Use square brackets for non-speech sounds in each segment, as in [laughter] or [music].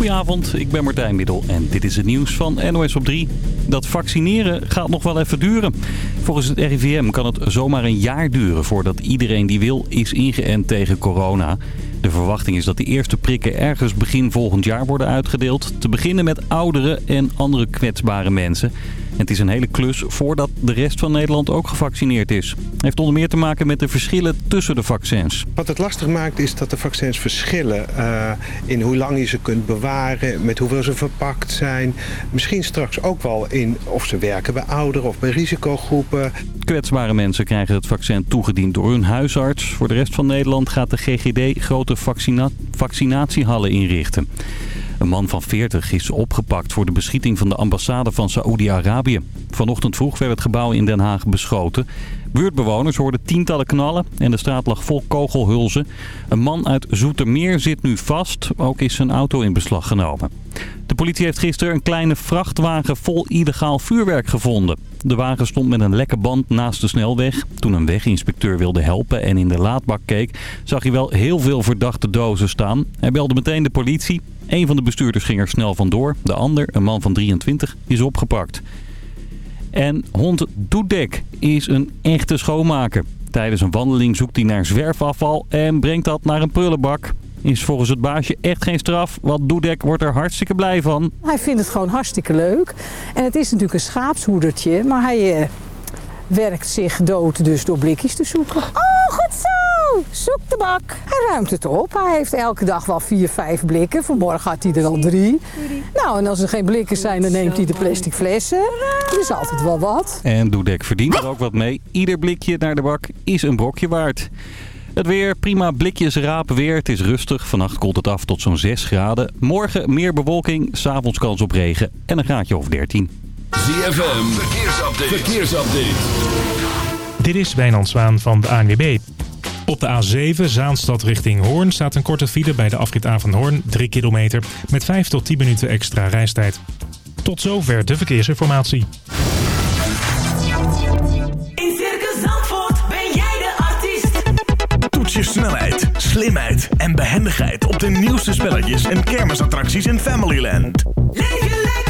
Goedenavond, ik ben Martijn Middel en dit is het nieuws van NOS op 3. Dat vaccineren gaat nog wel even duren. Volgens het RIVM kan het zomaar een jaar duren voordat iedereen die wil is ingeënt tegen corona. De verwachting is dat de eerste prikken ergens begin volgend jaar worden uitgedeeld. Te beginnen met ouderen en andere kwetsbare mensen. Het is een hele klus voordat de rest van Nederland ook gevaccineerd is. Het heeft onder meer te maken met de verschillen tussen de vaccins. Wat het lastig maakt is dat de vaccins verschillen uh, in hoe lang je ze kunt bewaren, met hoeveel ze verpakt zijn. Misschien straks ook wel in of ze werken bij ouderen of bij risicogroepen. Kwetsbare mensen krijgen het vaccin toegediend door hun huisarts. Voor de rest van Nederland gaat de GGD grote vaccina vaccinatiehallen inrichten. Een man van 40 is opgepakt voor de beschieting van de ambassade van Saoedi-Arabië. Vanochtend vroeg werd het gebouw in Den Haag beschoten. Buurtbewoners hoorden tientallen knallen en de straat lag vol kogelhulzen. Een man uit Zoetermeer zit nu vast. Ook is zijn auto in beslag genomen. De politie heeft gisteren een kleine vrachtwagen vol illegaal vuurwerk gevonden. De wagen stond met een lekke band naast de snelweg. Toen een weginspecteur wilde helpen en in de laadbak keek... zag hij wel heel veel verdachte dozen staan. Hij belde meteen de politie. Een van de bestuurders ging er snel vandoor. De ander, een man van 23, is opgepakt. En hond Doedek is een echte schoonmaker. Tijdens een wandeling zoekt hij naar zwerfafval en brengt dat naar een prullenbak. Is volgens het baasje echt geen straf, want Doedek wordt er hartstikke blij van. Hij vindt het gewoon hartstikke leuk. En het is natuurlijk een schaapshoedertje, maar hij eh, werkt zich dood dus door blikjes te zoeken. Oh, goed zo! Zoek de bak. Hij ruimt het op. Hij heeft elke dag wel vier, vijf blikken. Vanmorgen had hij er al drie. Nou, en als er geen blikken zijn, dan neemt hij de plastic flessen. Er is altijd wel wat. En Doedek verdient er ook wat mee. Ieder blikje naar de bak is een brokje waard. Het weer, prima blikjes raap weer. Het is rustig. Vannacht koelt het af tot zo'n 6 graden. Morgen meer bewolking, s'avonds kans op regen en een graadje of 13. ZFM, verkeersupdate. verkeersupdate. Dit is Wijnand Zwaan van de ANWB. Op de A7 Zaanstad richting Hoorn staat een korte file bij de afrit A van Hoorn, 3 kilometer, met 5 tot 10 minuten extra reistijd. Tot zover de verkeersinformatie. In Circus Zandvoort ben jij de artiest. Toets je snelheid, slimheid en behendigheid op de nieuwste spelletjes en kermisattracties in Familyland. Leef je lekker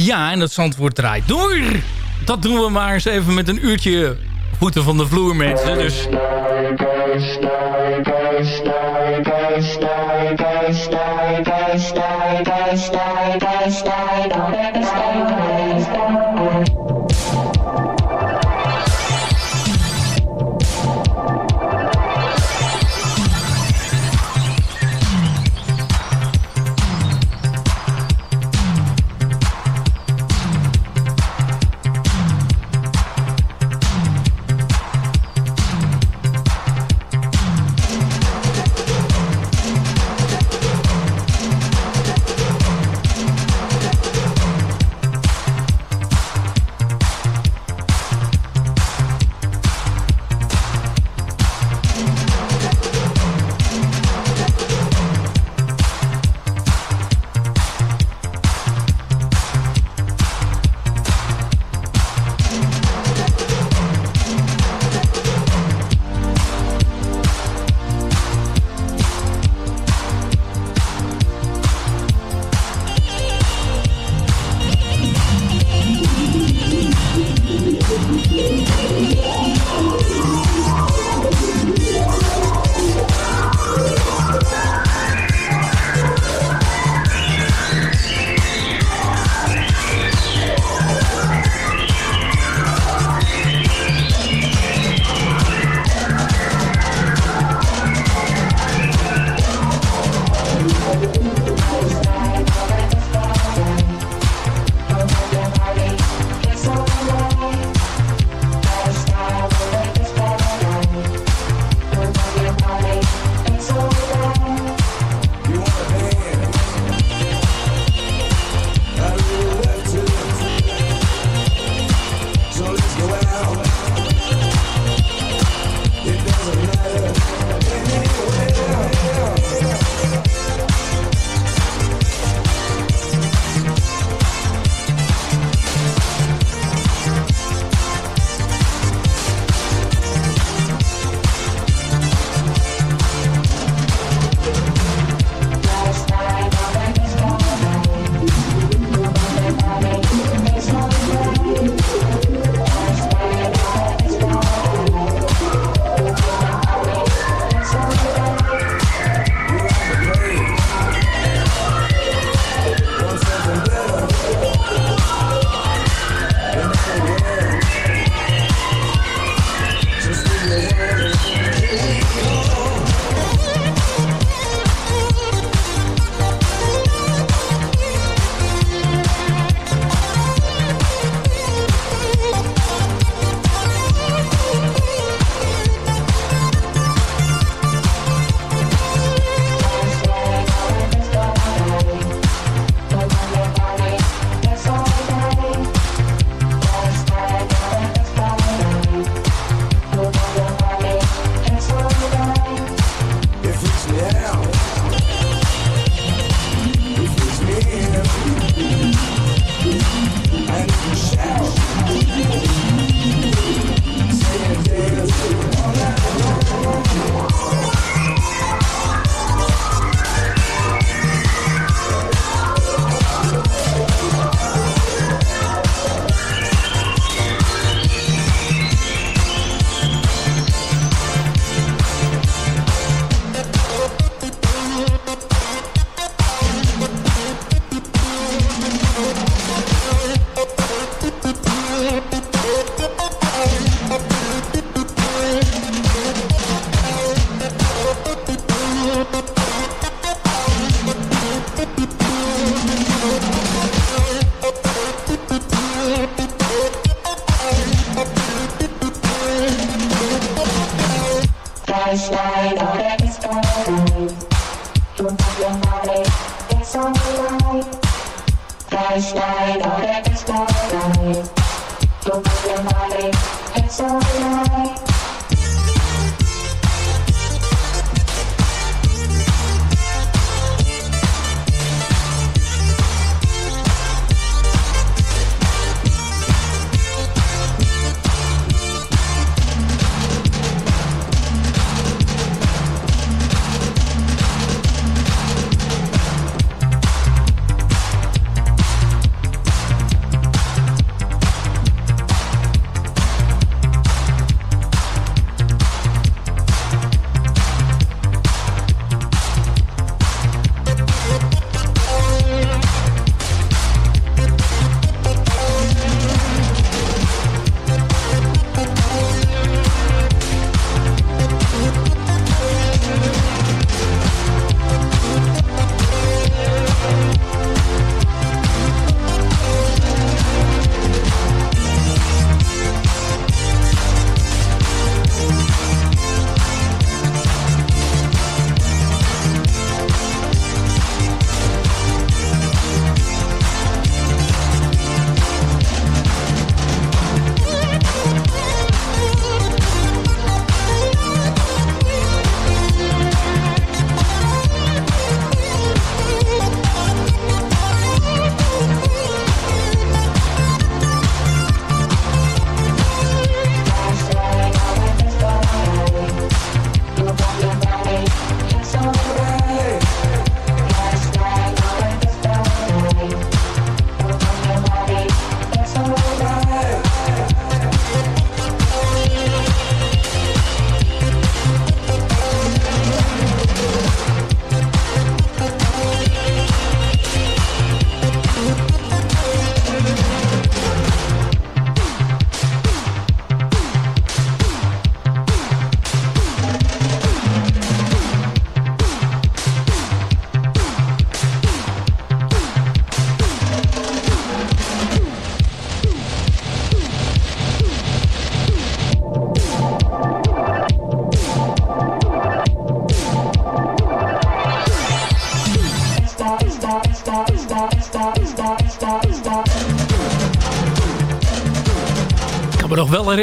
Ja, en dat zandwoord draait door. Dat doen we maar eens even met een uurtje voeten van de vloer, mensen. Dus...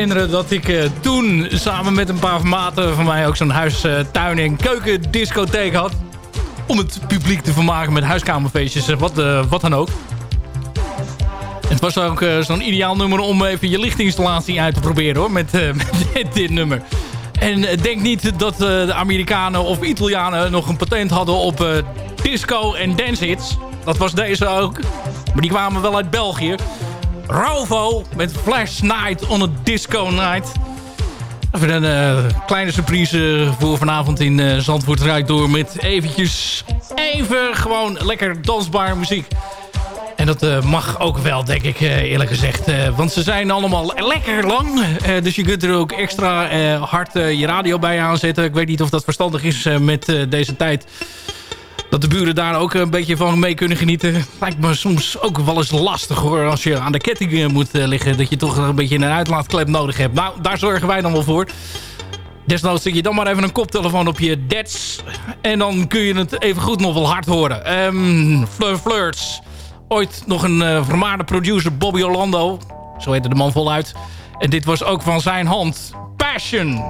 herinneren dat ik eh, toen samen met een paar maten van mij ook zo'n huis, eh, tuin en keukendiscotheek had. Om het publiek te vermaken met huiskamerfeestjes en wat, eh, wat dan ook. Het was ook zo'n ideaal nummer om even je lichtinstallatie uit te proberen hoor, met, [laughs] met dit nummer. En denk niet dat de Amerikanen of Italianen nog een patent hadden op disco en dance hits. Dat was deze ook. Maar die kwamen wel uit België. Rovo met Flash Night on a Disco Night. Even een eh, kleine surprise voor vanavond in eh, Zandvoort Rijdt door met eventjes even gewoon lekker dansbaar muziek. En dat eh, mag ook wel, denk ik, eh, eerlijk gezegd. Eh, want ze zijn allemaal lekker lang. Eh, dus je kunt er ook extra eh, hard eh, je radio bij aanzetten. Ik weet niet of dat verstandig is eh, met eh, deze tijd. Dat de buren daar ook een beetje van mee kunnen genieten. Lijkt me soms ook wel eens lastig hoor. Als je aan de ketting eh, moet eh, liggen. Dat je toch een beetje een uitlaatklep nodig hebt. Nou, daar zorgen wij dan wel voor. Desnoods zet je dan maar even een koptelefoon op je dads. En dan kun je het even goed nog wel hard horen. Ehm Fleur Flirts. Ooit nog een eh, vermaarde producer Bobby Orlando. Zo heette de man voluit. En dit was ook van zijn hand. Passion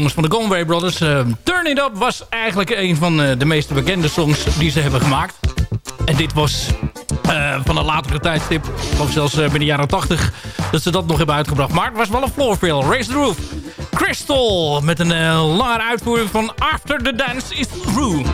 jongens van de Conway Brothers. Uh, Turn It Up was eigenlijk een van eh, de meest bekende songs die ze hebben gemaakt. En dit was eh, van een latere tijdstip, of zelfs binnen de jaren 80, dat ze dat nog hebben uitgebracht. Maar het was wel een floor fill. Raise the Roof. Crystal met een langere uitvoering van After the Dance is Through.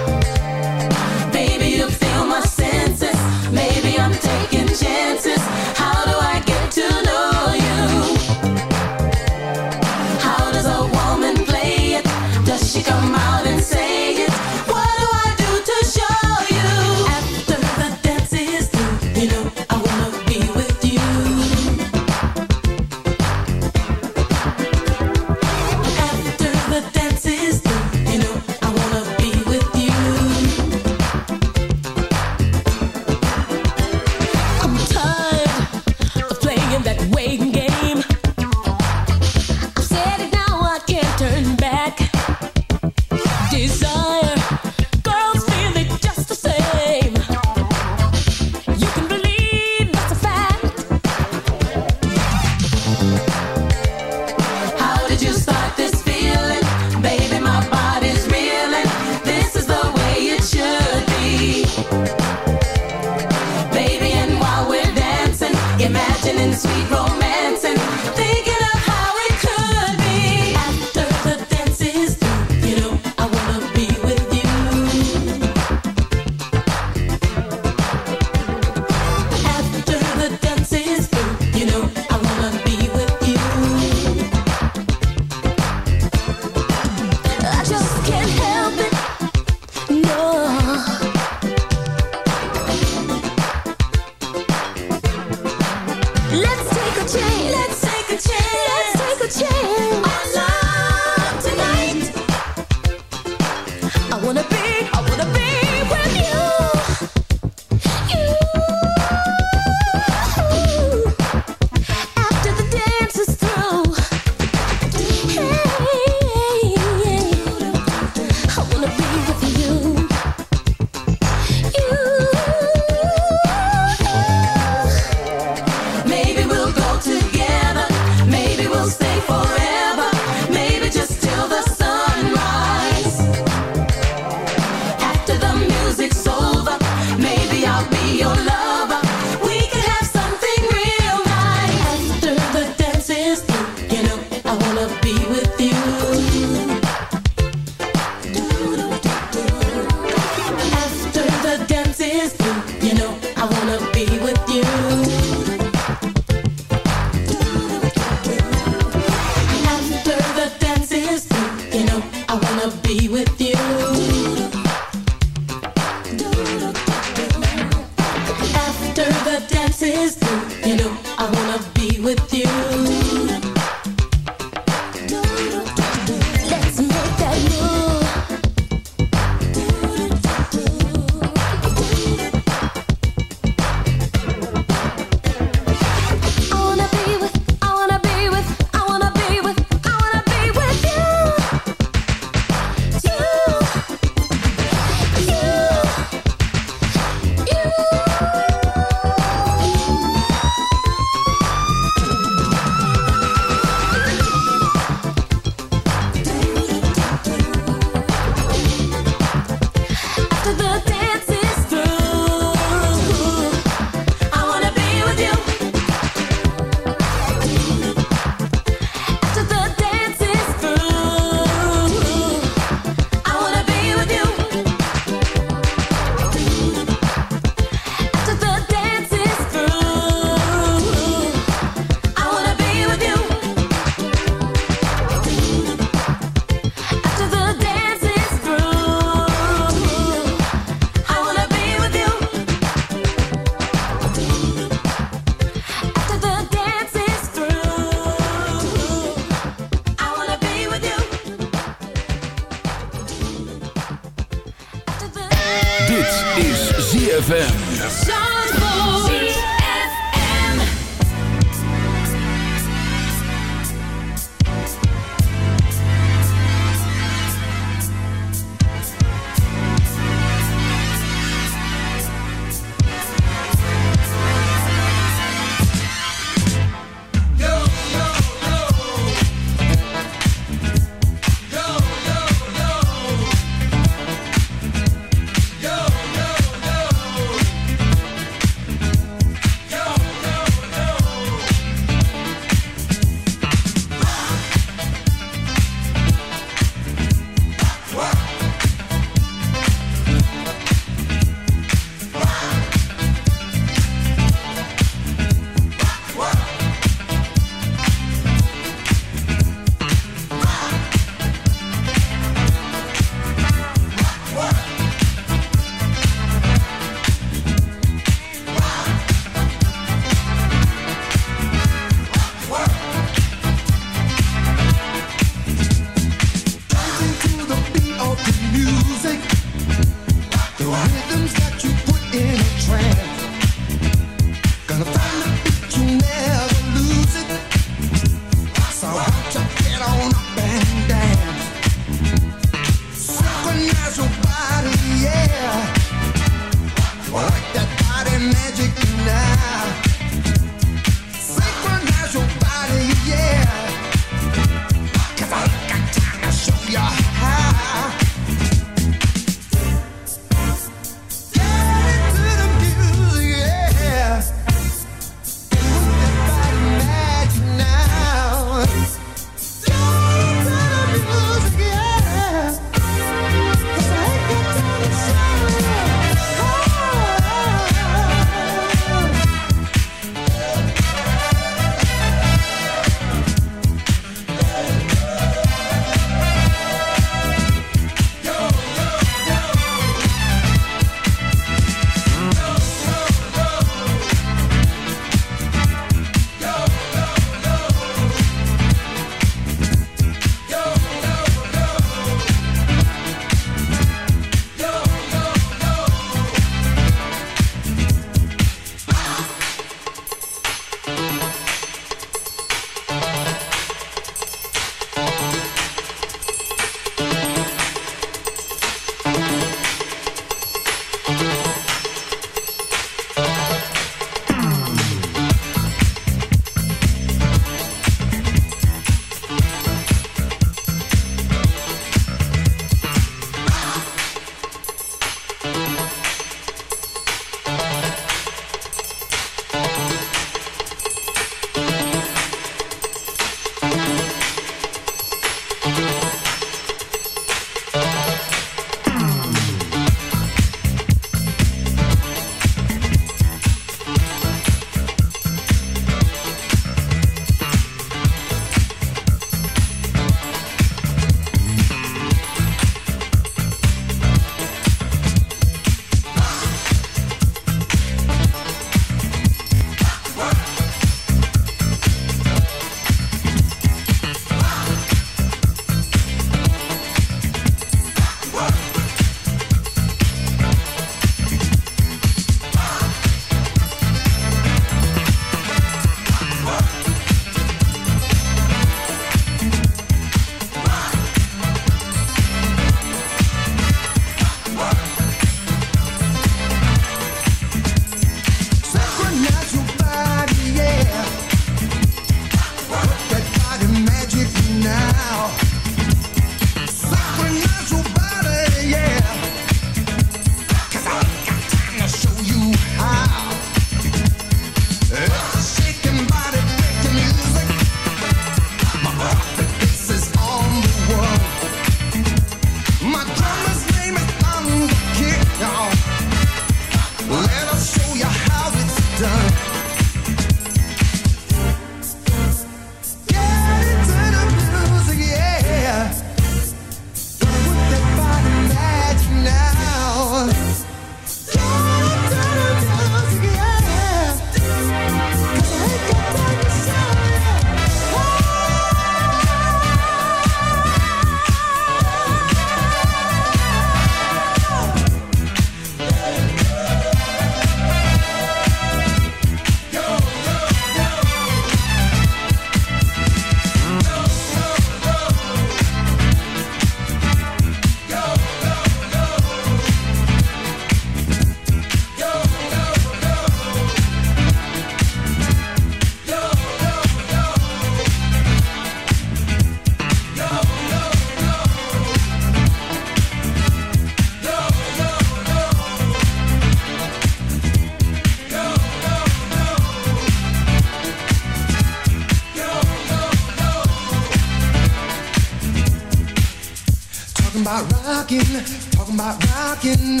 Rocking, talking about rocking,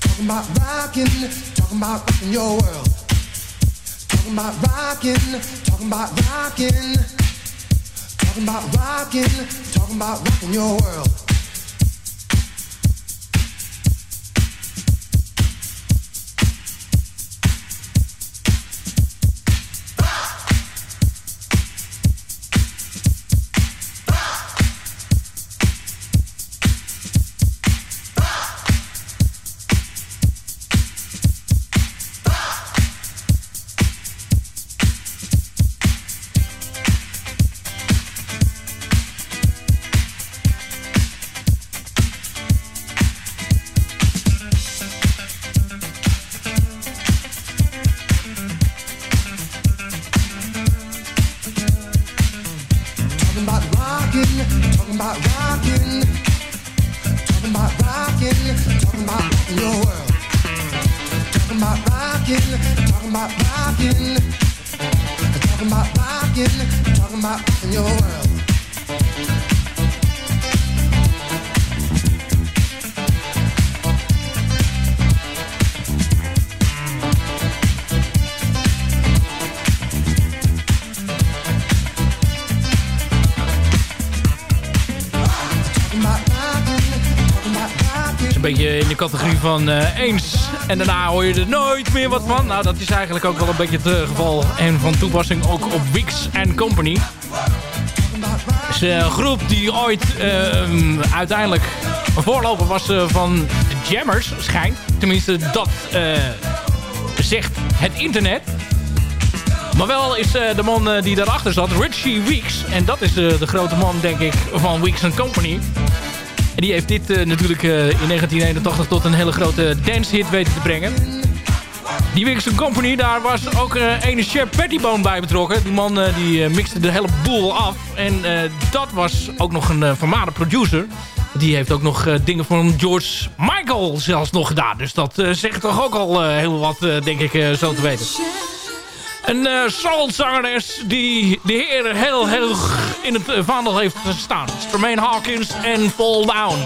talking about rocking, talking about rocking your world. Talking about rocking, talking about rocking, talking about rocking, talking about rocking your world. Van eh, eens. En daarna hoor je er nooit meer wat van. Nou, dat is eigenlijk ook wel een beetje het eh, geval. En van toepassing ook op Wix Company. Het is een groep die ooit eh, uiteindelijk een voorloper was eh, van Jammers, schijnt. Tenminste, dat eh, zegt het internet. Maar wel is eh, de man eh, die daarachter zat, Richie Weeks. En dat is eh, de grote man, denk ik, van Weeks Company. En die heeft dit eh, natuurlijk eh, in 1981 tot een hele grote dancehit weten te brengen. Die Wixon Company, daar was ook eh ene Shep Pettibone bij betrokken. Die man die mixte de hele boel af. En dat was ook nog een uh, vermaarde producer. Die heeft ook nog dingen van George Michael zelfs nog gedaan. Dus dat zegt toch ook al heel wat, denk ik, zo te weten. Een uh, soulzangeres die de heer heel, heel in het eh, vaandel heeft gestaan. Tremaine Hawkins en. Fall down.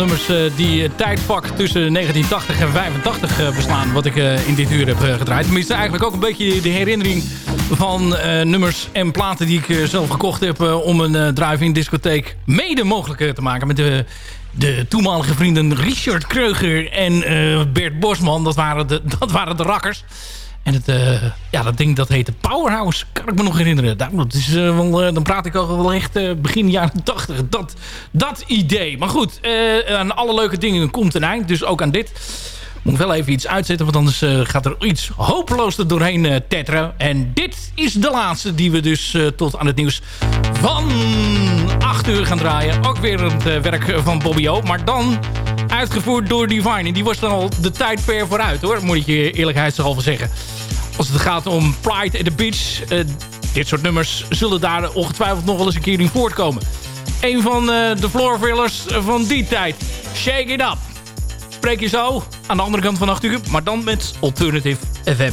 Nummers eh, die het tijdvak tussen 1980 en 85 eh, beslaan. Wat ik eh, in dit uur heb eh, gedraaid. Tenminste eigenlijk ook een beetje de herinnering van eh, nummers en platen die ik eh, zelf gekocht heb. eh, om een eh, drive-in discotheek mede mogelijk eh, te maken. Met de, de toenmalige vrienden Richard Kreuger en eh, Bert Bosman. Dat waren de, [laughs] dat waren de rakkers. En het, eh, ja, dat ding dat heette Powerhouse, kan ik me nog herinneren. Nou, dat is, eh, eh, dan praat ik al wel echt begin jaren [laughs] 80. Dat, dat idee. Maar goed, aan alle leuke dingen komt een eind. Dus ook aan dit. Moet wel even iets uitzetten, want anders eh, gaat er iets hopeloos er doorheen eh, tetteren. En dit is de laatste die we dus eh, tot aan het nieuws van 8 uur gaan draaien. Ook weer het werk van Bobby O. Maar dan uitgevoerd door Divine. En die was dan al de tijd ver vooruit hoor, moet ik je eerlijkheidshalve zeggen. Als het gaat om Pride at the Beach, dit soort nummers zullen daar ongetwijfeld nog wel eens een keer in voortkomen. Een van de floorfillers van die tijd. Shake it up. Spreek je zo aan de andere kant van 8 uur, maar dan met Alternative FM.